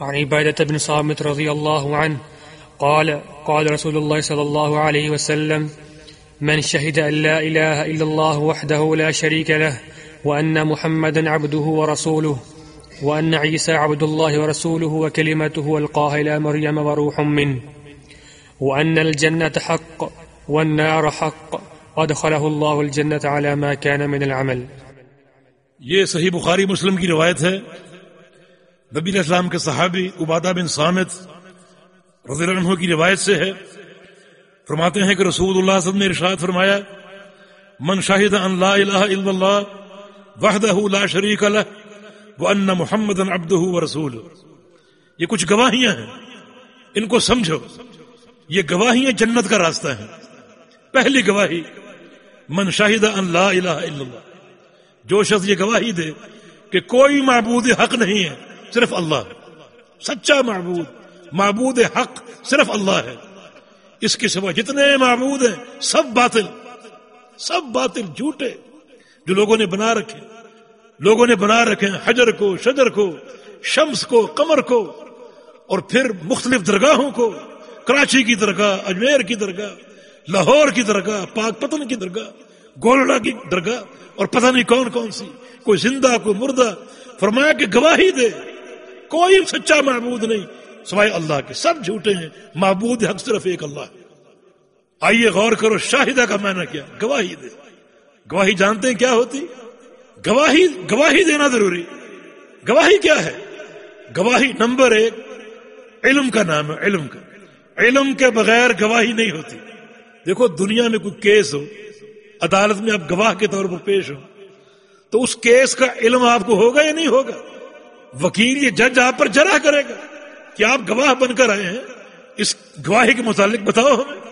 عن عبادة بن صامت رضي الله عنه قال قال رسول الله صلى الله عليه وسلم من شهد أن لا إله إلا الله وحده لا شريك له وأن محمدا عبده ورسوله وأن عيسى عبد الله ورسوله وكلمته ألقاها إلى مريم وروح منه وأن الجنة حق والنار حق وادخله الله الجنة على ما كان من العمل. یہ صحیح بخاری مسلم کی روایت ہے نبی علیہ السلام کے صحابی عبادہ بن سامت رضی اللہ عنہ کی روایت سے ہے، فرماتے ہیں کہ رسول اللہ صلی اللہ علیہ وسلم نے ارشاد فرمایا، من شاہد ان لا الہ الا اللہ وحدہ لا شریک لہ وان محمد عبدہ ورسولہ یہ کچھ گواہیاں ہیں۔ ان کو سمجھو، یہ گواہیاں جنت کا راستہ ہے پہلی گواہی، من شاہد ان لا الہ الا اللہ جو شخص یہ گواہی دے کہ کوئی معبود حق نہیں ہے صرف اللہ۔ سچا معبود معبود حق صرف اللہ ہے۔ اس کے سوا جتنے معبود ہیں، سب باطل۔ سب باطل جھوٹے۔ جو لوگوں نے بنا رکھے۔ لوگوں نے بنا رکھے ہیں حجر کو، شجر کو، شمس کو، قمر کو۔ اور پھر مختلف درگاہوں کو۔ کراچی کی درگاہ، اجمیر کی درگاہ، لاہور کی درگاہ، پاک پتن کی درگاہ، گولڈا کی درگاہ۔ اور پتہ نہیں کون کون سی۔ کوئی زندہ، کوئی مردہ۔ فرمایا کہ گواہی دے۔ کوئی سچا معبود نہیں، سوائے اللہ کے سب جھوٹے ہیں۔ معبود حق صرف ایک اللہ ہے۔ آئیے غور کرو، شاہدہ کا معنی کیا؟ گواہی دے۔ گواہی جانتے ہیں کیا ہوتی؟ گواہی گواہی دینا ضروری۔ گواہی کیا ہے؟ گواہی نمبر ایک، علم کا نام ہے، علم کا۔ علم کے بغیر گواہی نہیں ہوتی۔ دیکھو، دنیا میں کوئی کیس ہو، عدالت میں آپ گواہ کے طور پر پیش ہو تو اس کیس کا علم آپ کو ہوگا یا نہیں ہوگا؟ وکیل یہ جج آپ پر جرا کرے گا کہ آپ گواہ بن کر آئے ہیں۔ اس گواہی کے متعلق بتاؤ ہمیں۔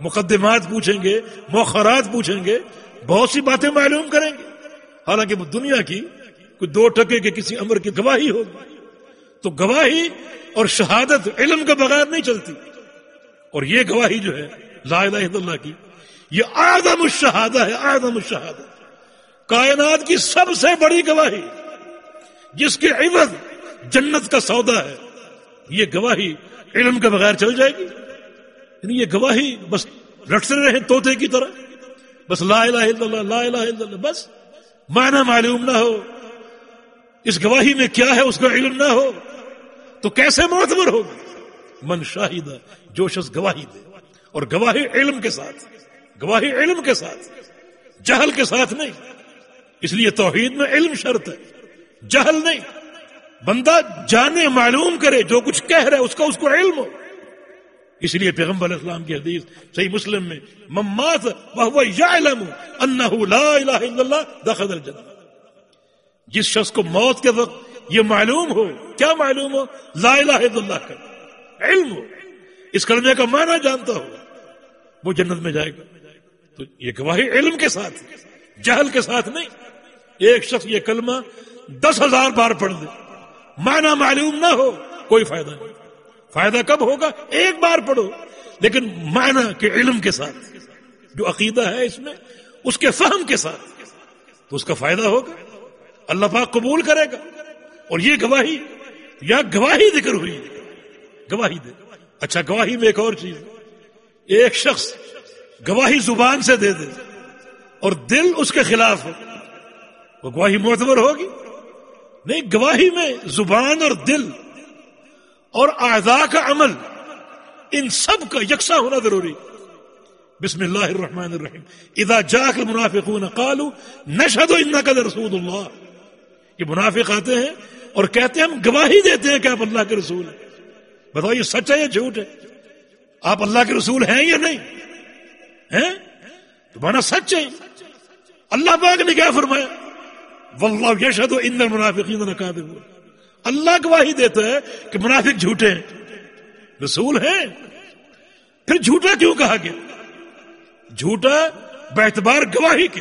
مقدمات پوچھیں گے موخرات پوچھیں گے، بہت سی باتیں معلوم کریں گے۔ حالانکہ وہ دنیا کی کوئی دو ٹکے کے کسی امر کی گواہی ہوگی تو گواہی اور شہادت علم کے بغیر نہیں چلتی۔ اور یہ گواہی جو ہے، لا الہ الا اللہ کی، یہ آدم الشہادہ ہے آدم الشہادہ۔ کائنات کی سب سے بڑی گواہی۔ جس کے عوض جنت کا سودا ہے، یہ گواہی علم کے بغیر چل جائے گی۔ یعنی یہ گواہی بس رٹتے رہے توتے کی طرح۔ بس لا الہ الا اللہ، لا الہ الا اللہ، بس معنی معلوم نہ ہو۔ اس گواہی میں کیا ہے، اس کا علم نہ ہو۔ تو کیسے معتبر ہوگا من شاہدہ، جو شخص گواہی دے۔ اور گواہی علم کے ساتھ، گواہی علم کے ساتھ، جہل کے ساتھ نہیں۔ اس لیے توحید میں علم شرط ہے۔ جہل نہیں۔ بندہ جانے معلوم کرے جو کچھ کہہ رہا ہے، اس کا اس کو علم ہو۔ اس لیے پیغمبر علیہ السلام کی حدیث صحیح مسلم میں ممات دخل الجنہ. جس شخص کو موت کے وقت یہ معلوم ہو، کیا معلوم ہو؟ لا الہ الا اللہ کا علم ہو۔ اس کلمے کا معنی جانتا ہو۔ وہ جنت میں جائے گا۔ تو یہ گواہی علم کے ساتھ جہل کے ساتھ نہیں۔ ایک شخص یہ کلمہ دس ہزار بار پڑھ دے۔ معنی معلوم نہ ہو، کوئی فائدہ نہیں۔ فائدہ کب ہوگا؟ ایک بار پڑھو، لیکن معنی کے علم کے ساتھ، جو عقیدہ ہے اس میں، اس کے فہم کے ساتھ، تو اس کا فائدہ ہوگا۔ اللہ پاک قبول کرے گا۔ اور یہ گواہی، یا گواہی ذکر ہوئی؟ گواہی دے۔ اچھا گواہی میں ایک اور چیز۔ ایک شخص گواہی زبان سے دے دے اور دل اس کے خلاف ہو۔ وہ گواہی معتبر ہوگی؟ نہیں، گواہی میں زبان اور دل اور اعضاء کا عمل، ان سب کا یکساں ہونا ضروری۔ بسم اللہ الرحمن الرحیم۔ اذا جاک المنافقون قالوا نشهد انك رسول اللہ یہ منافق آتے ہیں اور کہتے ہیں، ہم گواہی دیتے ہیں کہ آپ اللہ کے رسول ہیں۔ بتاؤ یہ سچ ہے یا جھوٹ ہے؟ آپ اللہ کے رسول ہیں یا نہیں؟ ہیں؟ تمہارا سچ ہے۔ اللہ پاک نے کیا فرمایا؟ واللہ یشہد ان المنافقین لکاذبون۔ اللہ گواہی دیتا ہے کہ منافق جھوٹے ہیں۔ رسول ہیں۔ پھر جھوٹا کیوں کہا گیا؟ جھوٹا باعتبار گواہی کے۔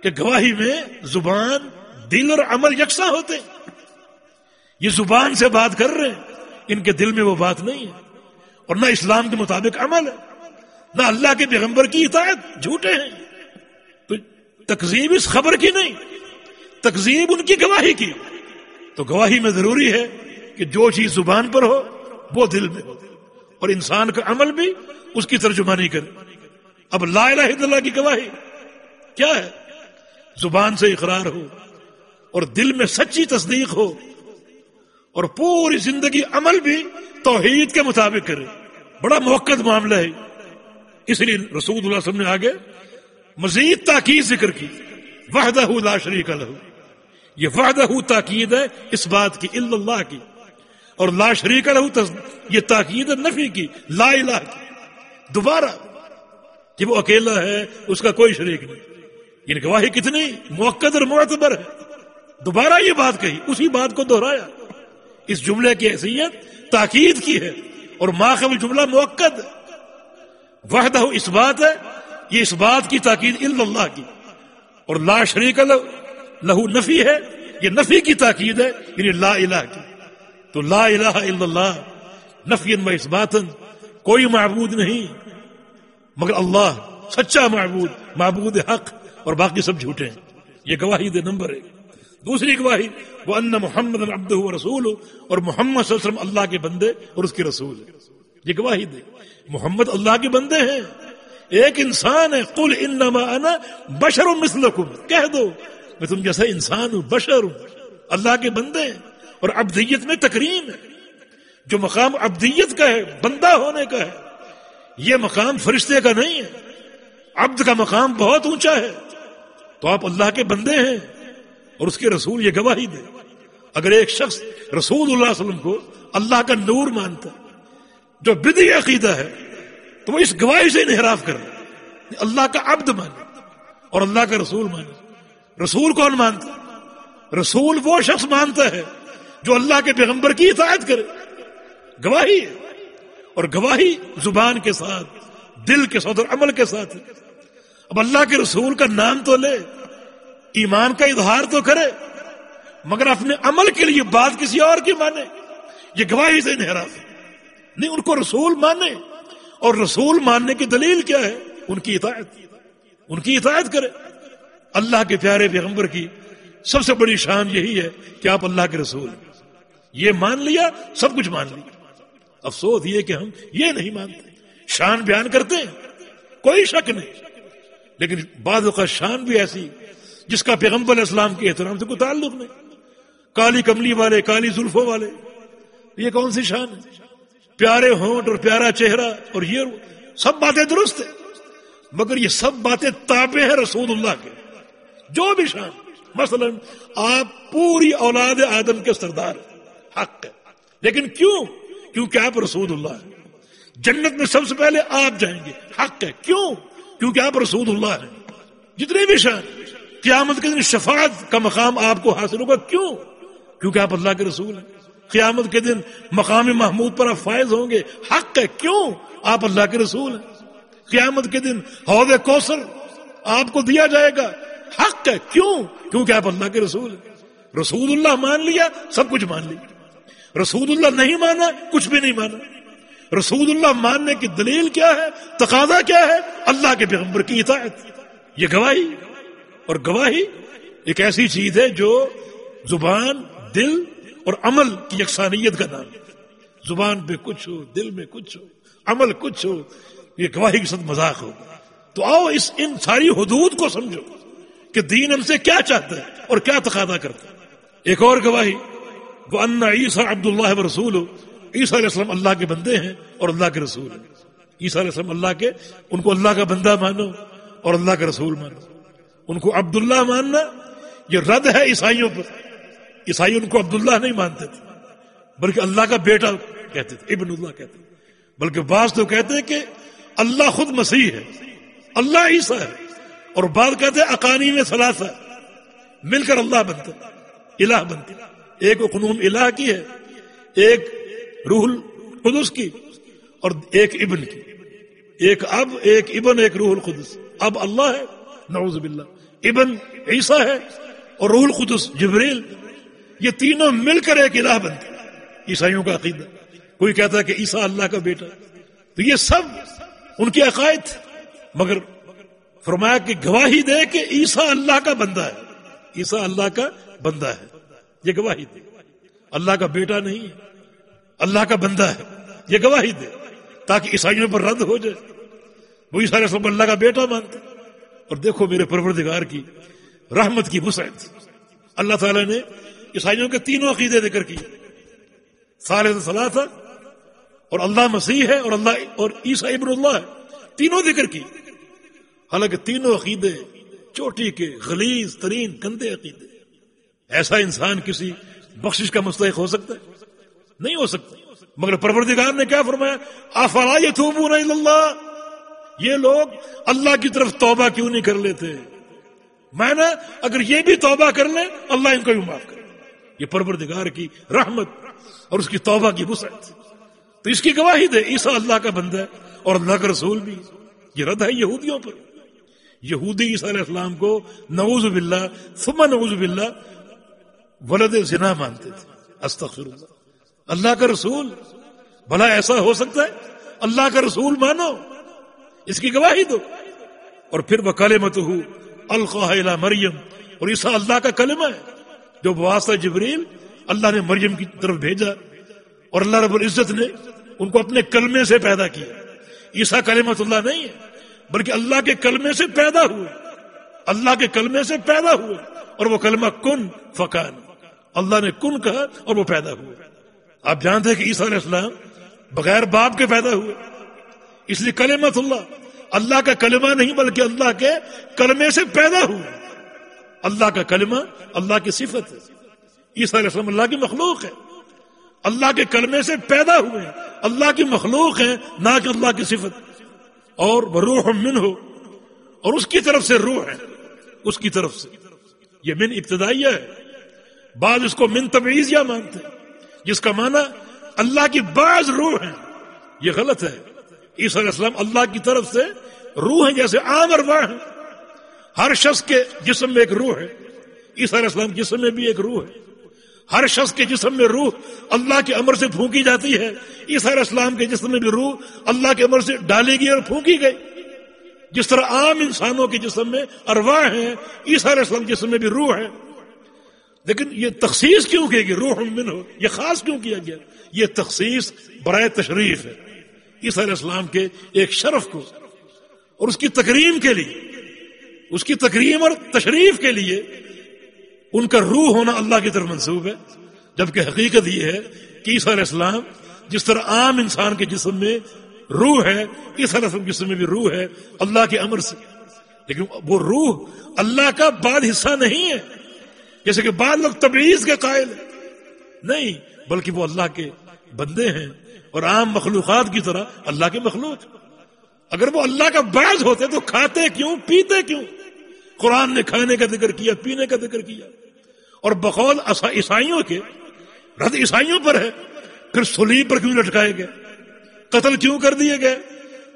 کہ گواہی میں زبان، دل اور عمل یکساں ہوتے ہیں۔ یہ زبان سے بات کر رہے ہیں۔ ان کے دل میں وہ بات نہیں ہے۔ اور نہ اسلام کے مطابق عمل ہے۔ نہ اللہ کے پیغمبر کی اطاعت۔ جھوٹے ہیں۔ تو تقزیب اس خبر کی نہیں۔ تقزیب ان کی گواہی کی۔ تو گواہی میں ضروری ہے کہ جو چیز زبان پر ہو، وہ دل میں ہو۔ اور انسان کا عمل بھی اس کی ترجمانی کرے۔ اب لا الہ الا اللہ کی گواہی کیا ہے؟ زبان سے اقرار ہو اور دل میں سچی تصدیق ہو اور پوری زندگی عمل بھی توحید کے مطابق کرے۔ بڑا موقع معاملہ ہے۔ اس لیے رسول اللہ وسلم نے آگے مزید تاکید ذکر کی۔ وحدہ لا شریک لہو یہ وحدہ تاکید ہے اس بات کی، اللہ کی۔ اور لا شریک لہو یہ تاکید ہے نفی کی، لا الہ کی۔ دوبارہ، کہ وہ اکیلا ہے، اس کا کوئی شریک نہیں۔ یہ گواہی کتنی؟ موقع اور معتبر۔ ہے دوبارہ یہ بات کہی، اسی بات کو دہرایا۔ اس جملے کی حیثیت تاکید کی ہے، اور ماخب جملہ موقع وحدہ، اس بات ہے، یہ اس بات کی تاکید اللہ کی۔ اور لا شریک لہو نفی ہے، یہ نفی کی تاکید ہے یعنی لا الہ کی۔ تو لا الہ الا اللہ نفی و اس باتن کوئی معبود نہیں۔ مگر اللہ، سچا معبود معبود حق، اور باقی سب جھوٹے ہیں۔ یہ گواہی دے نمبر ایک۔ دوسری گواہی وہ ان محمد عبد رسول اور محمد صلی اللہ علیہ وسلم اللہ کے بندے اور اس کے رسول یہ گواہی دے۔ محمد اللہ کے بندے ہیں۔ ایک انسان ہے، قل انما انا بشر مثلکم کہہ دو۔ میں تم جیسا انسان ہوں، بشر ہوں۔ اللہ کے بندے ہیں اور ابدیت میں تکریم ہے۔ جو مقام ابدیت کا ہے، بندہ ہونے کا ہے۔ یہ مقام فرشتے کا نہیں ہے۔ عبد کا مقام بہت اونچا ہے۔ تو آپ اللہ کے بندے ہیں اور اس کے رسول یہ گواہی دے اگر ایک شخص رسول اللہ علیہ وسلم کو اللہ کا نور مانتا، جو بدی عقیدہ ہے، تو وہ اس گواہی سے انحراف کر رہا اللہ کا عبد مانے اور اللہ کا رسول مانے۔ رسول کون مانتا رسول وہ شخص مانتا ہے جو اللہ کے پیغمبر کی اطاعت کرے۔ گواہی ہے۔ اور گواہی زبان کے ساتھ، دل کے ساتھ اور عمل کے ساتھ اب اللہ کے رسول کا نام تو لے، ایمان کا اظہار تو کرے، مگر اپنے عمل کے لیے بات کسی اور کی مانے۔ یہ گواہی سے انحراف ہے۔ نہیں، ان کو رسول مانے۔ اور رسول ماننے کی دلیل کیا ہے؟ ان کی اطاعت۔ ان کی اطاعت کرے۔ اللہ کے پیارے پیغمبر کی سب سے بڑی شان یہی ہے کہ آپ اللہ کے رسول یہ مان لیا، سب کچھ مان لیا۔ افسوس یہ کہ ہم یہ نہیں مانتے۔ شان بیان کرتے ہیں، کوئی شک نہیں۔ لیکن بعض اوقات شان بھی ایسی، جس کا پیغمبر اسلام کے احترام سے کوئی تعلق نہیں۔ کالی کملی والے، کالی زلفوں والے، یہ کون سی شان ہے؟ پیارے ہونٹ اور پیارا چہرہ اور یہ سب باتیں درست ہیں۔ مگر یہ سب باتیں تابع ہیں رسول اللہ کے۔ جو بھی شان۔ مثلا آپ پوری اولاد آدم کے سردار حق ہے۔ لیکن کیوں؟ کیونکہ آپ رسول اللہ ہیں۔ جنت میں سب سے پہلے آپ جائیں گے۔ حق ہے۔ کیوں؟ کیونکہ آپ رسول اللہ ہیں۔ جتنے بھی شان۔ قیامت کے دن شفاعت کا مقام آپ کو حاصل ہوگا۔ کیوں؟ کیونکہ آپ اللہ کے رسول ہیں۔ قیامت کے دن مقام محمود پر آپ فائز ہوں گے۔ حق ہے۔ کیوں؟ آپ اللہ کے رسول ہیں۔ قیامت کے دن حوض کوثر آپ کو دیا جائے گا۔ حق ہے۔ کیوں؟ کیونکہ آپ اللہ کے رسول ہیں۔ رسول اللہ مان لیا، سب کچھ مان لیا۔ رسول اللہ نہیں مانا، کچھ بھی نہیں مانا۔ رسول اللہ ماننے کی دلیل کیا ہے؟ تقاضا کیا ہے؟ اللہ کے پیغمبر کی اطاعت۔ یہ گواہی۔ اور گواہی ایک ایسی چیز ہے جو زبان، دل اور عمل کی یکسانیت کا نام ہے۔ زبان پہ کچھ ہو، دل میں کچھ ہو، عمل کچھ ہو، یہ گواہی کے ساتھ مذاق ہو۔ تو آؤ اس، ان ساری حدود کو سمجھو۔ کہ دین ہم سے کیا چاہتا ہے اور کیا تقاضا کرتا ہے؟ ایک اور گواہی، وہ ان عیسیٰ عبد اللہ رسول ہو عیسیٰ علیہ السلام اللہ کے بندے ہیں اور اللہ کے رسول ہیں۔ عیسیٰ علیہ السلام اللہ کے، ان کو اللہ کا بندہ مانو اور اللہ کا رسول مانو۔ ان کو عبداللہ ماننا، یہ رد ہے عیسائیوں پر۔ عیسائی ان کو عبداللہ نہیں مانتے تھے، بلکہ اللہ کا بیٹا کہتے تھے، ابن اللہ کہتے بلکہ بعض تو کہتے ہیں کہ اللہ خود مسیح ہے، اللہ عیسیٰ ہے۔ اور بعض کہتے ہیں اقانی میں سلاسا مل کر اللہ بنتا الہ بنتا ایک قنوم الہ کی ہے، ایک روح القدس کی اور ایک ابن کی۔ ایک اب، ایک ابن، ایک روح القدس۔ اب اللہ ہے، نعوذ باللہ۔ ابن عیسیٰ ہے اور روح القدس جبریل۔ یہ تینوں مل کر ایک الہ بنتے عیسائیوں کا عقیدہ۔ کوئی کہتا ہے کہ عیسا اللہ کا بیٹا۔ تو یہ سب ان کی عقائد، مگر فرمایا کہ گواہی دے کہ عیسا اللہ کا بندہ ہے۔ عیسا اللہ کا بندہ ہے۔ یہ گواہی دے۔ اللہ کا بیٹا نہیں ہے۔ اللہ کا بندہ ہے۔ یہ گواہی دے۔ تاکہ عیسائیوں پر رد ہو جائے۔ وہی سارے سب اللہ کا بیٹا مانتے۔ اور دیکھو میرے پروردگار کی رحمت کی وسعت۔ اللہ تعالیٰ نے عیسائیوں کے تینوں عقیدے ذکر کی سارے صلاح تھا اور اللہ مسیح ہے اور اللہ اور عیسائی ابن اللہ ہے۔ تینوں ذکر کی حالانکہ تینوں عقیدے، چوٹی کے غلیظ ترین گندے عقیدے۔ ایسا انسان کسی بخشش کا مستحق ہو سکتا ہے؟ نہیں ہو سکتا۔ مگر پروردگار نے کیا فرمایا؟ آفلا یہ اللہ یہ لوگ اللہ کی طرف توبہ کیوں نہیں کر لیتے؟ میں نا اگر یہ بھی توبہ کر لیں، اللہ ان کو بھی معاف کرے۔ یہ پروردگار کی رحمت اور اس کی توبہ کی وسعت۔ تو اس کی گواہی دے عیسا اللہ کا بندہ ہے اور اللہ کا رسول بھی۔ یہ رد ہے یہودیوں پر۔ یہودی عیسیٰ علیہ السلام کو نوز باللہ، ثم نوز باللہ ولد زنا مانتے تھے۔ استغفر اللہ اللہ کا رسول، بھلا ایسا ہو سکتا ہے؟ اللہ کا رسول مانو، اس کی گواہی دو۔ اور پھر وہ کلمت ہو الخلا مریم، اور عیسا اللہ کا کلمہ ہے، جو واسطہ جبریل اللہ نے مریم کی طرف بھیجا۔ اور اللہ رب العزت نے ان کو اپنے کلمے سے پیدا کیا۔ عیسا کلمت اللہ نہیں ہے۔ بلکہ اللہ کے کلمے سے پیدا ہوئے۔ اللہ کے کلمے سے پیدا ہوئے۔ اور وہ کلمہ کن فکان۔ اللہ نے کن کہا اور وہ پیدا ہوئے۔ آپ جانتے ہیں کہ عیسیٰ علیہ السلام بغیر باپ کے پیدا ہوئے۔ اس لیے کلمت اللہ اللہ کا کلمہ نہیں بلکہ اللہ کے کلمے سے پیدا ہوئے۔ اللہ کا کلمہ اللہ کی صفت ہے۔ عیسیٰ علیہ السلام اللہ کی مخلوق ہے۔ اللہ کے کلمے سے پیدا ہوئے۔ اللہ کی مخلوق ہے، نہ کہ اللہ کی صفت۔ اور روح من ہو، اور اس کی طرف سے روح ہے، اس کی طرف سے۔ یہ من ابتدائیہ ہے۔ بعض اس کو من تبعیضیہ مانتے ہیں، جس کا معنی اللہ کی بعض روح ہیں۔ یہ غلط ہے۔ عیسی علیہ السلام اللہ کی طرف سے روح ہیں جیسے عام ارواح ہیں۔ ہر شخص کے جسم میں ایک روح ہے۔ عیسی علیہ السلام جسم میں بھی ایک روح ہے۔ ہر شخص کے جسم میں روح اللہ کے امر سے پھونکی جاتی ہے۔ عیسی علیہ السلام کے جسم میں بھی روح اللہ کے امر سے ڈالی گئی اور پھونکی گئی۔ جس طرح عام انسانوں کے جسم میں ارواح ہیں عیسی علیہ السلام جسم میں بھی روح ہے۔ لیکن یہ تخصیص کیوں کی گئی؟ روح من ہو۔ یہ خاص کیوں کیا گیا؟ یہ تخصیص برائے تشریف ہے۔ عیسی علیہ السلام کے ایک شرف کو اور اس کی تکریم کے لیے، اس کی تکریم اور تشریف کے لیے ان کا روح ہونا اللہ کی طرف منسوب ہے، جبکہ حقیقت یہ ہے کہ عیسی علیہ السلام جس طرح عام انسان کے جسم میں روح ہے، عیسی علیہ السلام کے جسم میں بھی روح ہے، اللہ کے امر سے۔ لیکن وہ روح اللہ کا بعد حصہ نہیں ہے۔ جیسے کہ بعض لوگ تبعیض کے قائل ہیں۔ نہیں، بلکہ وہ اللہ کے بندے ہیں اور عام مخلوقات کی طرح اللہ کے مخلوق۔ اگر وہ اللہ کا بعض ہوتے تو کھاتے کیوں، پیتے کیوں؟ قرآن نے کھانے کا ذکر کیا، پینے کا ذکر کیا۔ اور بقول عیسائیوں کے رد عیسائیوں پر ہے۔ پھر سلیب پر کیوں لٹکائے گئے؟ قتل کیوں کر دیے گئے؟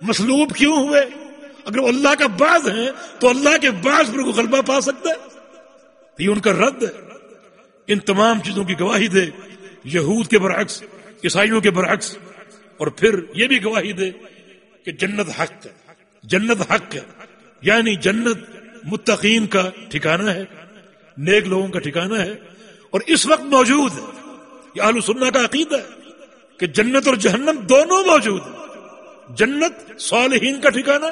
مسلوب کیوں ہوئے؟ اگر وہ اللہ کا بعض ہیں، تو اللہ کے بعض پر کوئی غلبہ پا سکتا ہے؟ یہ ان کا رد ہے۔ ان تمام چیزوں کی گواہی دے۔ یہود کے برعکس، عیسائیوں کے برعکس۔ اور پھر یہ بھی گواہی دے کہ جنت حق ہے۔ جنت حق ہے۔ یعنی جنت متقین کا ٹھکانہ ہے، نیک لوگوں کا ٹھکانہ ہے۔ اور اس وقت موجود ہے یہ آلو سننا کا عقیدہ ہے کہ جنت اور جہنم دونوں موجود ہیں۔ جنت صالحین کا ٹھکانہ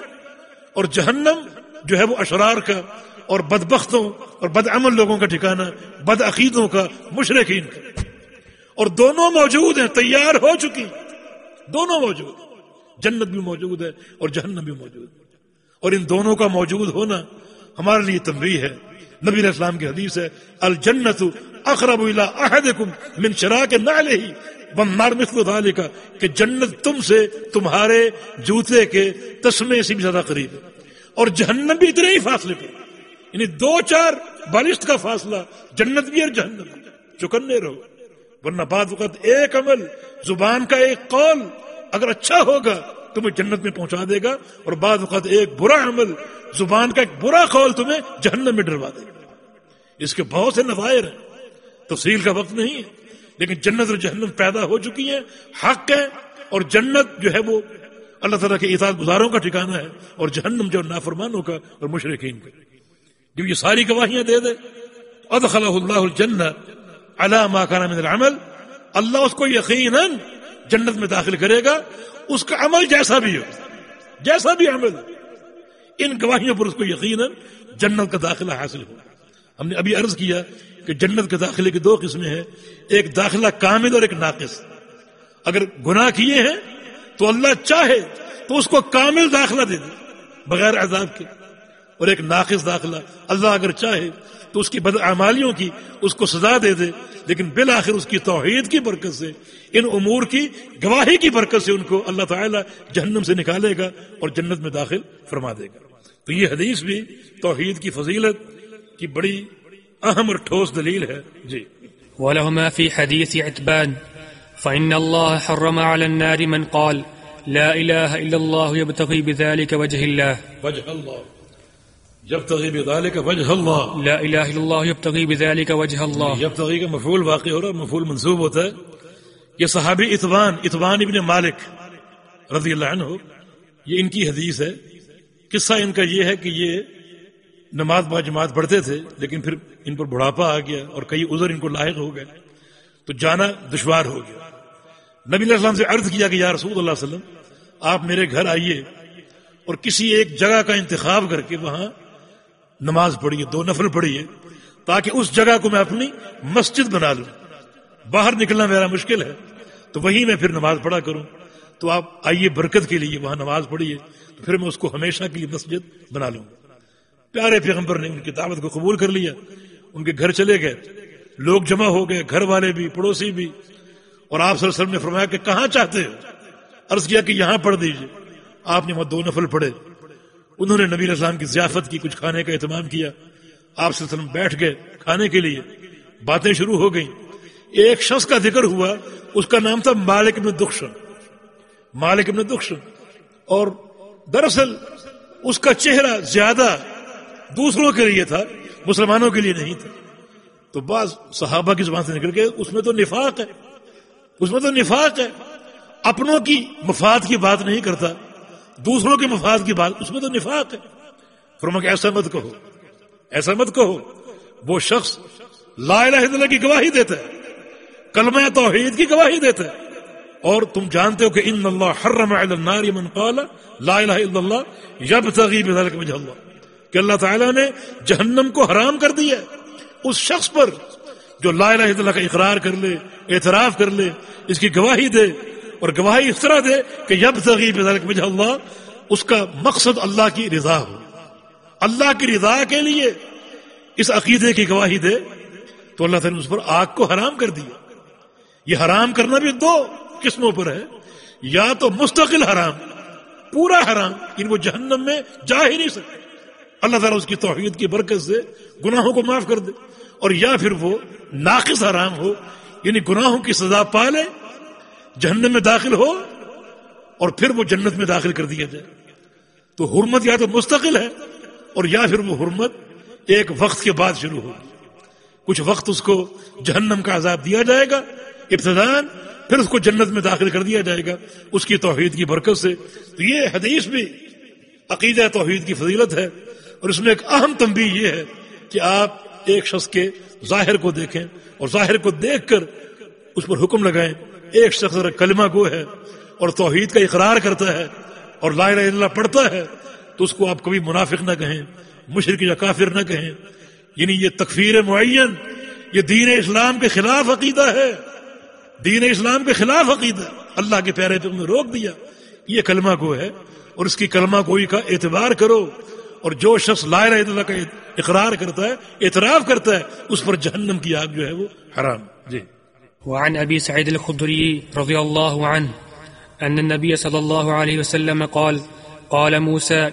اور جہنم جو ہے وہ اشرار کا اور بدبختوں اور بدعمل لوگوں کا ٹھکانا بد عقیدوں کا مشرقین کا۔ اور دونوں موجود ہیں، تیار ہو چکی دونوں موجود جنت بھی موجود ہے اور جہنم بھی موجود اور ان دونوں کا موجود ہونا ہمارے لیے تنبیہ ہے۔ نبی علیہ السلام کی حدیث ہے، الجنت اقرب احدکم من شراک نعلہ بنار مثل ذالک کہ جنت تم سے تمہارے جوتے کے تسمے سے بھی زیادہ قریب ہے۔ اور جہنم بھی اتنے ہی فاصلے پہ یعنی دو چار بالشت کا فاصلہ جنت بھی اور جہنم چکنے رہو۔ ورنہ بعد وقت ایک عمل زبان کا ایک قول اگر اچھا ہوگا تمہیں جنت میں پہنچا دے گا اور بعد وقت ایک برا عمل زبان کا ایک برا قول تمہیں جہنم میں ڈروا دے گا۔ اس کے بہت سے نوائر ہیں۔ تفصیل کا وقت نہیں ہے، لیکن جنت اور جہنم پیدا ہو چکی ہیں، حق ہے اور جنت جو ہے وہ اللہ تعالیٰ کے اطاعت گزاروں کا ٹھکانا ہے اور جہنم جو نافرمانوں کا اور مشرقین کا۔ جب یہ ساری گواہیاں دے دے، ادخلہ اللہ الجنہ علامہ کا نام العمل، اللہ اس کو یقیناً جنت میں داخل کرے گا، اس کا عمل جیسا بھی ہو، جیسا بھی عمل۔ ان گواہیوں پر اس کو یقیناً جنت کا داخلہ حاصل ہو۔ ہم نے ابھی عرض کیا کہ جنت کے داخلے کی دو قسمیں ہیں، ایک داخلہ کامل اور ایک ناقص۔ اگر گناہ کیے ہیں تو اللہ چاہے تو اس کو کامل داخلہ دے دے، بغیر عذاب کے۔ اور ایک ناقص داخلہ، اللہ اگر چاہے تو اس کی بدعمالیوں کی اس کو سزا دے دے۔ لیکن بالآخر اس کی توحید کی برکت سے ان امور کی گواہی کی برکت سے ان کو اللہ تعالیٰ جہنم سے نکالے گا اور جنت میں داخل فرما دے گا۔ تو یہ حدیث بھی توحید کی فضیلت کی بڑی اہم اور ٹھوس دلیل ہے۔ جی۔ ولهما في حديث عتبان فإن الله حرم على النار من قال لا إله إلا الله يبتغي بذلك وجه الله۔ وجہ اللہ جب تغیب ذالک وجہ اللہ. لا إله إلا الله يبتغي بذلك وجه الله جب تغیب کا مفعول واقع ہو رہا ہے مفعول منصوب ہوتا ہے. یہ صحابی اتبان اتبان ابن مالک رضی اللہ عنہ یہ ان کی حدیث ہے. قصہ ان کا یہ ہے کہ یہ نماز با جماعت پڑھتے تھے لیکن پھر ان پر بڑھاپا آ گیا اور کئی عذر ان کو لاحق ہو گئے تو جانا دشوار ہو گیا۔ نبی علیہ السلام سے عرض کیا کہ یا رسول اللہ علیہ وسلم آپ میرے گھر آئیے اور کسی ایک جگہ کا انتخاب کر کے وہاں نماز پڑھیے دو نفل پڑھیے تاکہ اس جگہ کو میں اپنی مسجد بنا لوں۔ باہر نکلنا میرا مشکل ہے، تو وہیں میں پھر نماز پڑھا کروں۔ تو آپ آئیے برکت کے لیے وہاں نماز پڑھیے، تو پھر میں اس کو ہمیشہ کے لیے مسجد بنا لوں۔ پیارے پیغمبر نے ان کی دعوت کو قبول کر لیا۔ ان کے گھر چلے گئے۔ لوگ جمع ہو گئے، گھر والے بھی، پڑوسی بھی۔ اور آپ وسلم نے فرمایا کہ کہاں چاہتے ہو؟ عرض کیا کہ یہاں پڑھ دیجیے۔ آپ نے وہاں دو نفل پڑھے۔ انہوں نے نبی علیہ السلام کی ضیافت کی کچھ کھانے کا اہتمام کیا۔ آپ صلی اللہ علیہ وسلم بیٹھ گئے کھانے کے لیے۔ باتیں شروع ہو گئیں۔ ایک شخص کا ذکر ہوا، اس کا نام تھا مالک ابن دخشن مالک ابن دخشن اور دراصل اس کا چہرہ زیادہ دوسروں کے لیے تھا، مسلمانوں کے لیے نہیں تھا۔ تو بعض صحابہ کی زبان سے نکل کے اس میں تو نفاق ہے۔ اس میں تو نفاق ہے۔ اپنوں کی مفاد کی بات نہیں کرتا۔ دوسروں کے مفاد کی بات، اس میں تو نفاق ہے۔ فرما کہ ایسا مت کہو۔ ایسا مت کہو۔ وہ شخص لا الہ الا اللہ کی گواہی دیتا ہے۔ کلمہ توحید کی گواہی دیتا ہے۔ اور تم جانتے ہو کہ ان اللہ حرم علی النار من قال لا الہ الا اللہ یبتغی بذلک وجہ اللہ۔ کہ اللہ تعالیٰ نے جہنم کو حرام کر دیا اس شخص پر جو لا الہ الا اللہ کا اقرار کر لے، اعتراف کر لے، اس کی گواہی دے اور گواہی اس طرح دے کہ یب تغیب وجہ اللہ، اس کا مقصد اللہ کی رضا ہو۔ اللہ کی رضا کے لیے اس عقیدے کی گواہی دے تو اللہ تعالیٰ نے اس پر آگ کو حرام کر دیا۔ یہ حرام کرنا بھی دو قسموں پر ہے۔ یا تو مستقل حرام، پورا حرام یعنی ان کو جہنم میں جا ہی نہیں سکتے اللہ تعالیٰ اس کی توحید کی برکت سے گناہوں کو معاف کر دے۔ اور یا پھر وہ ناقص حرام ہو یعنی گناہوں کی سزا پالے جہنم میں داخل ہو اور پھر وہ جنت میں داخل کر دیا جائے۔ تو حرمت یا تو مستقل ہے اور یا پھر وہ حرمت ایک وقت کے بعد شروع ہوگی۔ کچھ وقت اس کو جہنم کا عذاب دیا جائے گا ابتدان پھر اس کو جنت میں داخل کر دیا جائے گا۔ اس کی توحید کی برکت سے۔ تو یہ حدیث بھی عقیدہ توحید کی فضیلت ہے اور اس میں ایک اہم تنبیہ یہ ہے کہ آپ ایک شخص کے ظاہر کو دیکھیں اور ظاہر کو دیکھ کر اس پر حکم لگائیں۔ ایک شخص کلمہ گو ہے اور توحید کا اقرار کرتا ہے اور لا الہ الا اللہ پڑھتا ہے، تو اس کو آپ کبھی منافق نہ کہیں مشرق یا کافر نہ کہیں۔ یعنی یہ تکفیر معین، یہ دین اسلام کے خلاف عقیدہ ہے۔ دین اسلام کے خلاف عقیدہ۔ اللہ کے پیارے پہ روک دیا۔ یہ کلمہ گو ہے اور اس کی کلمہ گوئی کا اعتبار کرو۔ اور جو شخص لا الہ الا اللہ کا اقرار کرتا ہے، اعتراف کرتا ہے، اس پر جہنم کی آگ جو ہے وہ حرام۔ جی۔ وعن أبي سعيد الخدري رضي الله عنه أن النبي صلى الله عليه وسلم قال قال موسى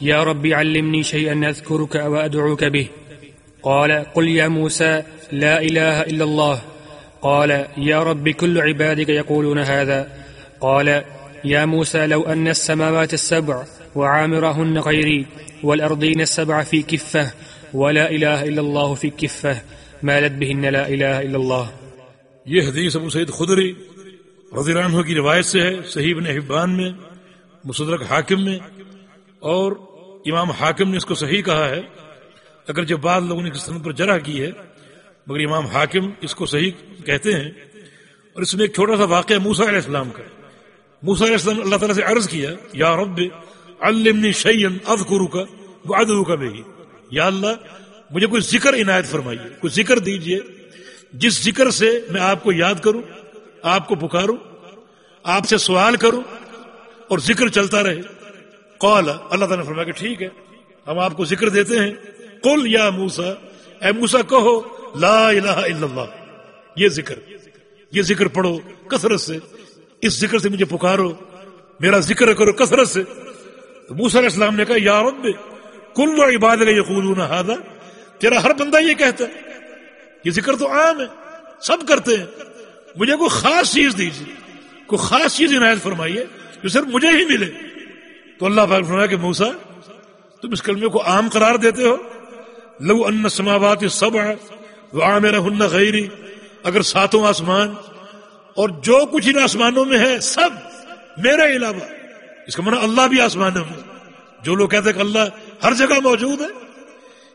يا رب علمني شيئا أذكرك وأدعوك به. قال قل يا موسى لا إله إلا الله. قال يا رب كل عبادك يقولون هذا. قال يا موسى لو أن السماوات السبع وعامرهن غيري والأرضين السبع في كفة ولا إله إلا الله في كفة مالت بهن لا إله إلا الله. یہ حدیث ابو سعید خدری رضی عنہ کی روایت سے ہے، صحیح ابن حبان میں، مصدرک حاکم میں، اور امام حاکم نے اس کو صحیح کہا ہے۔ اگر جب بعض لوگوں نے اس سند پر جرح کی ہے، مگر امام حاکم اس کو صحیح کہتے ہیں۔ اور اس میں ایک چھوٹا سا واقعہ موسا علیہ السلام کا موسا علیہ السلام اللہ تعالیٰ سے عرض کیا، یا رب، علمنی شیئن اذکرو کا وعدو کا بھی یا اللہ، مجھے کوئی ذکر عنایت فرمائیے، کوئی ذکر دیجیے جس ذکر سے میں آپ کو یاد کروں، آپ کو پکاروں، آپ سے سوال کروں اور ذکر چلتا رہے۔ قال، اللہ تعالیٰ نے فرمایا کہ ٹھیک ہے، ہم آپ کو ذکر دیتے ہیں۔ قل یا موسا اے موسا کہو، لا الہ الا اللہ۔ یہ ذکر یہ ذکر پڑھو کثرت سے۔ اس ذکر سے مجھے پکارو، میرا ذکر کرو کثرت سے۔ تو موسا علیہ السلام نے کہا، یا رب، کل و عباد یقولون هذا۔ تیرا ہر بندہ یہ کہتا ہے۔ یہ ذکر تو عام ہے، سب کرتے ہیں۔ مجھے کوئی خاص چیز دیجیے، کوئی خاص چیز عنایت فرمائیے جو صرف مجھے ہی ملے۔ تو اللہ پاک فرمایا کہ موسا تم اس کلمے کو عام قرار دیتے ہو۔ لو ان سماوات سب وعامر ہن غیری، اگر ساتوں آسمان اور جو کچھ ان آسمانوں میں ہے، سب میرے علاوہ، اس کا معنی اللہ بھی آسمانوں میں۔ جو لوگ کہتے ہیں کہ اللہ ہر جگہ موجود ہے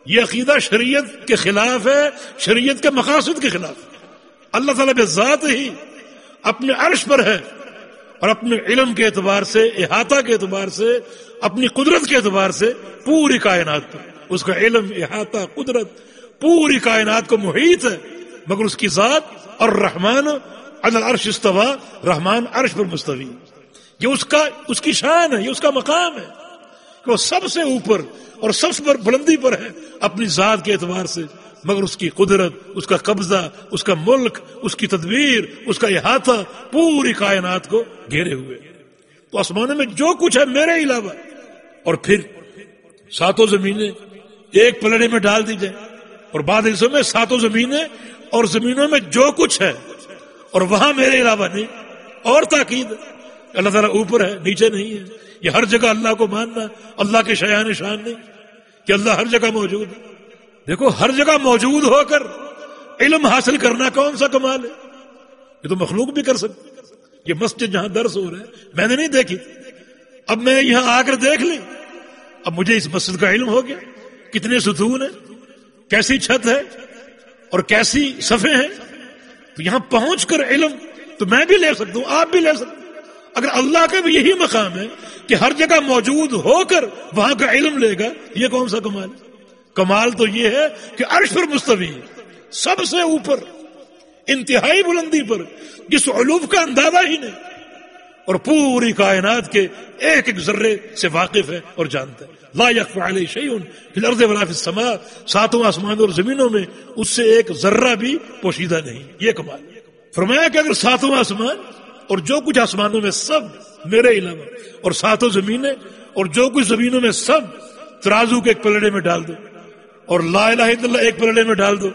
یہ عقیدہ شریعت کے خلاف ہے، شریعت کے مقاصد کے خلاف ہے۔ اللہ تعالیٰ بے ذات ہی اپنے عرش پر ہے اور اپنے علم کے اعتبار سے، احاطہ کے اعتبار سے، اپنی قدرت کے اعتبار سے پوری کائنات پر۔ اس کا علم، احاطہ، قدرت پوری کائنات کو محیط ہے، مگر اس کی ذات اور رحمان العرش استوا رحمان عرش پر مستوی۔ یہ اس کا، اس کی شان ہے، یہ اس کا مقام ہے۔ کہ وہ سب سے اوپر اور سب سے بلندی پر ہے اپنی ذات کے اعتبار سے، مگر اس کی قدرت، اس کا قبضہ، اس کا ملک، اس کی تدبیر، اس کا احاطہ پوری کائنات کو گھیرے ہوئے۔ تو آسمانوں میں جو کچھ ہے میرے علاوہ، اور پھر ساتوں زمینیں ایک پلڑے میں ڈال دی جائیں، اور بعد حصوں میں ساتوں زمینیں اور زمینوں میں جو کچھ ہے، اور وہاں میرے علاوہ نہیں، اور تاکید، اللہ تعالیٰ اوپر ہے، نیچے نہیں ہے۔ یہ ہر جگہ اللہ کو ماننا، اللہ کے شیان شان نہیں، کہ اللہ ہر جگہ موجود ہے۔ دیکھو، ہر جگہ موجود ہو کر علم حاصل کرنا کون سا کمال ہے؟ یہ تو مخلوق بھی کر سکتے یہ مسجد جہاں درس ہو رہا ہے، میں نے نہیں دیکھی۔ اب میں یہاں آ کر دیکھ لی اب مجھے اس مسجد کا علم ہو گیا۔ کتنے ستون ہیں، کیسی چھت ہے اور کیسی صفے ہیں۔ تو یہاں پہنچ کر علم تو میں بھی لے سکتا ہوں، آپ بھی لے سکتے اگر اللہ کا بھی یہی مقام ہے کہ ہر جگہ موجود ہو کر وہاں کا علم لے گا، یہ کون سا کمال کمال تو یہ ہے کہ عرش پر مستوی، سب سے اوپر، انتہائی بلندی پر، جس علوف کا اندازہ ہی نہیں۔ اور پوری کائنات کے ایک ایک ذرے سے واقف ہے اور جانتا ہے۔ لا علیہ شیون الارض ولا فی السماء، ساتوں آسمان اور زمینوں میں اس سے ایک ذرہ بھی پوشیدہ نہیں۔ یہ کمال فرمایا کہ اگر ساتوں آسمان اور جو کچھ آسمانوں میں سب میرے علاوہ، اور ساتوں زمینیں، اور جو کچھ زمینوں میں سب ترازو کے ایک پلڑے میں ڈال دو، اور لا الہ الا اللہ ایک پلڑے میں ڈال دو،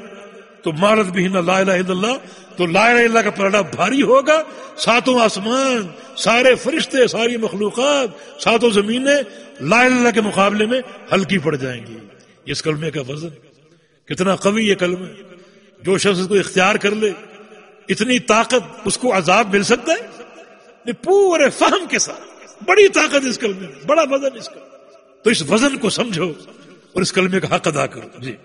تو مارت بھی نہ لا الہ الا اللہ، تو لا الہ اللہ کا پلڑا بھاری ہوگا۔ ساتوں آسمان، سارے فرشتے، ساری مخلوقات، ساتوں زمینیں لا الہ اللہ کے مقابلے میں ہلکی پڑ جائیں گی۔ اس کلمے کا وزن کتنا قوی یہ کلمہ جو شخص کو اختیار کر لے اتنی طاقت اس کو عذاب مل سکتا ہے؟ پورے فہم کے ساتھ بڑی طاقت اس کلمے میں بڑا وزن اس کا تو اس وزن کو سمجھو اور اس کلمے کا حق ادا کرو۔ جی۔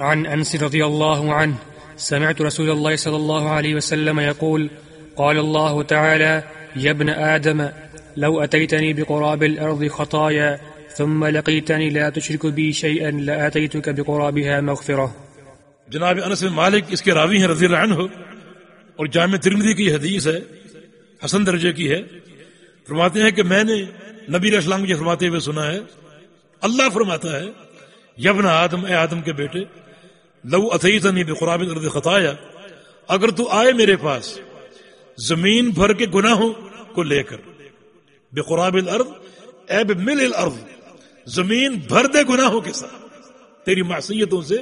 عن انس رضي الله عنه سمعت رسول الله صلى الله عليه وسلم يقول قال الله تعالى يا ابن آدم لو أتيتني بقراب الأرض خطايا ثم لقيتني لا تشرك بي شيئا لآتيتك بقرابها مغفرة جناب انس بن مالک اس کے راوی ہیں رضی اللہ عنہ۔ اور جامع ترمذی کی حدیث ہے، حسن درجے کی ہے۔ فرماتے ہیں کہ میں نے نبی علیہ السلام کی فرماتے ہوئے سنا ہے، اللہ فرماتا ہے یبن آدم، اے آدم کے بیٹے، لو اتنی بقراب ارد خطایا، اگر تو آئے میرے پاس زمین بھر کے گناہوں کو لے کر، بقراب الارض، اے بمل الارض، زمین بھر دے گناہوں کے ساتھ، تیری معصیتوں سے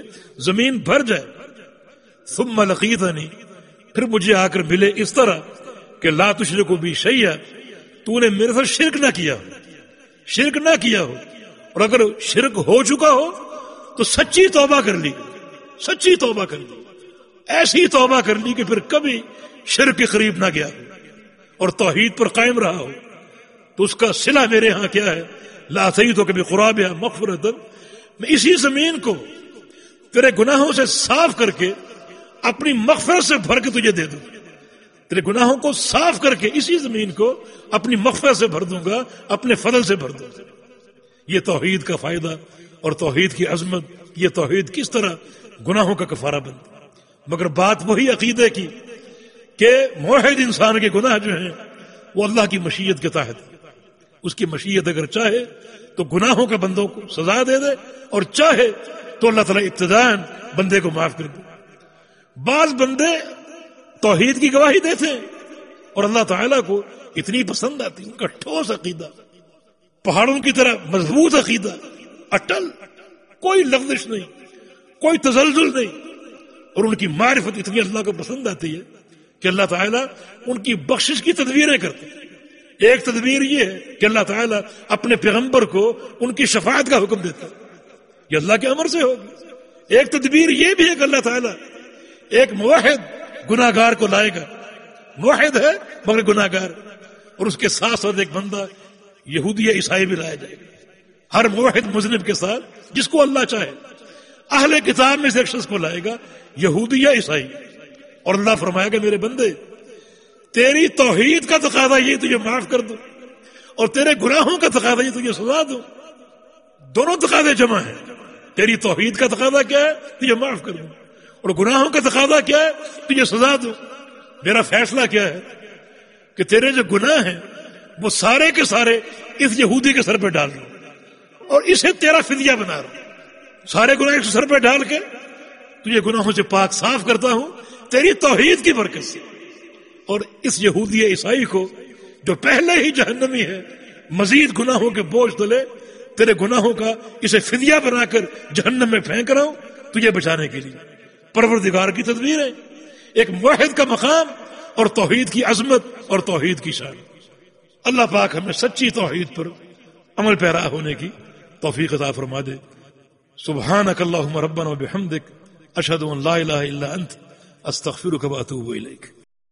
زمین بھر جائے، ثم لقیتنی پھر مجھے آ کر ملے اس طرح کہ لا تشرک بھی شیعہ تو نے میرے ساتھ شرک نہ کیا۔ ہو شرک نہ کیا ہو۔ اور اگر شرک ہو چکا ہو، تو سچی توبہ کر لی۔ سچی توبہ کر لی۔ ایسی توبہ کر لی کہ پھر کبھی شرک کے قریب نہ گیا۔ اور توحید پر قائم رہا ہو۔ تو اس کا سلا میرے ہاں کیا ہے؟ لا صحیح تو کبھی قرآب یا مغفرت میں اسی زمین کو تیرے گناہوں سے صاف کر کے اپنی مغفرت سے بھر کے تجھے دے دوں۔ تیرے گناہوں کو صاف کر کے اسی زمین کو اپنی مغفرت سے بھر دوں گا، اپنے فضل سے بھر دوں۔ گا یہ توحید کا فائدہ اور توحید کی عظمت، یہ توحید کس طرح گناہوں کا کفارہ بنتا مگر بات وہی عقیدے کی کہ موحد انسان کے گناہ جو ہیں، وہ اللہ کی مشیت کے تحت اس کی مشیت اگر چاہے تو گناہوں کا بندوں کو سزا دے دے اور چاہے تو اللہ تعالیٰ ابتدان بندے کو معاف کر دے۔ بعض بندے توحید کی گواہی دیتے ہیں اور اللہ تعالیٰ کو اتنی پسند آتی ان کا ٹھوس عقیدہ، پہاڑوں کی طرح مضبوط عقیدہ، اٹل، کوئی لفظش نہیں، کوئی تزلزل نہیں، اور ان کی معرفت اتنی اللہ کو پسند آتی ہے کہ اللہ تعالیٰ ان کی بخشش کی تدبیریں کرتے ہیں۔ ایک تدبیر یہ ہے کہ اللہ تعالیٰ اپنے پیغمبر کو ان کی شفاعت کا حکم دیتا ہے، یہ اللہ کے امر سے ہوگی۔ ایک تدبیر یہ بھی ہے کہ اللہ تعالیٰ ایک موحد گناگار کو لائے گا۔ موحد ہے مگر گناگار اور اس کے ساتھ ساتھ ایک بندہ یہودی یا عیسائی بھی لایا جائے۔ گا ہر موحد مذنب کے ساتھ جس کو اللہ چاہے۔ اہل کتاب میں سے ایک شخص کو لائے گا، یہودی یا عیسائی۔ اور اللہ فرمائے گا میرے بندے، تیری توحید کا تقاضا یہ تجھے معاف کر دو۔ اور تیرے گناہوں کا تقاضا یہ تجھے سزا دو۔ دونوں تقاضے جمع ہیں۔ تیری توحید کا تقاضا کیا ہے، تجھے معاف کر دو۔ اور گناہوں کا تقاضا کیا ہے؟ تجھے سزا دو میرا فیصلہ کیا ہے کہ تیرے جو گناہ ہیں، وہ سارے کے سارے اس یہودی کے سر پہ ڈال دو اور اسے تیرا فدیہ بنا رہا سارے گناہ سر پہ ڈال کے تجھے گناہوں سے پاک صاف کرتا ہوں، تیری توحید کی برکت سے۔ اور اس یہودی عیسائی کو جو پہلے ہی جہنمی ہے، مزید گناہوں کے بوجھ تلے تیرے گناہوں کا اسے فدیہ بنا کر جہنم میں پھینک رہا ہوں، تجھے بچانے کے لیے۔ پروردگار کی تدبیر ہے ایک موحد کا مقام اور توحید کی عظمت اور توحید کی شان۔ اللہ پاک ہمیں سچی توحید پر عمل پیرا ہونے کی توفیق عطا فرما دے۔ سبحانک اللہم ربنا و بحمدک اشہد ان لا الہ الا انت، استغفرک و اتوب الیک۔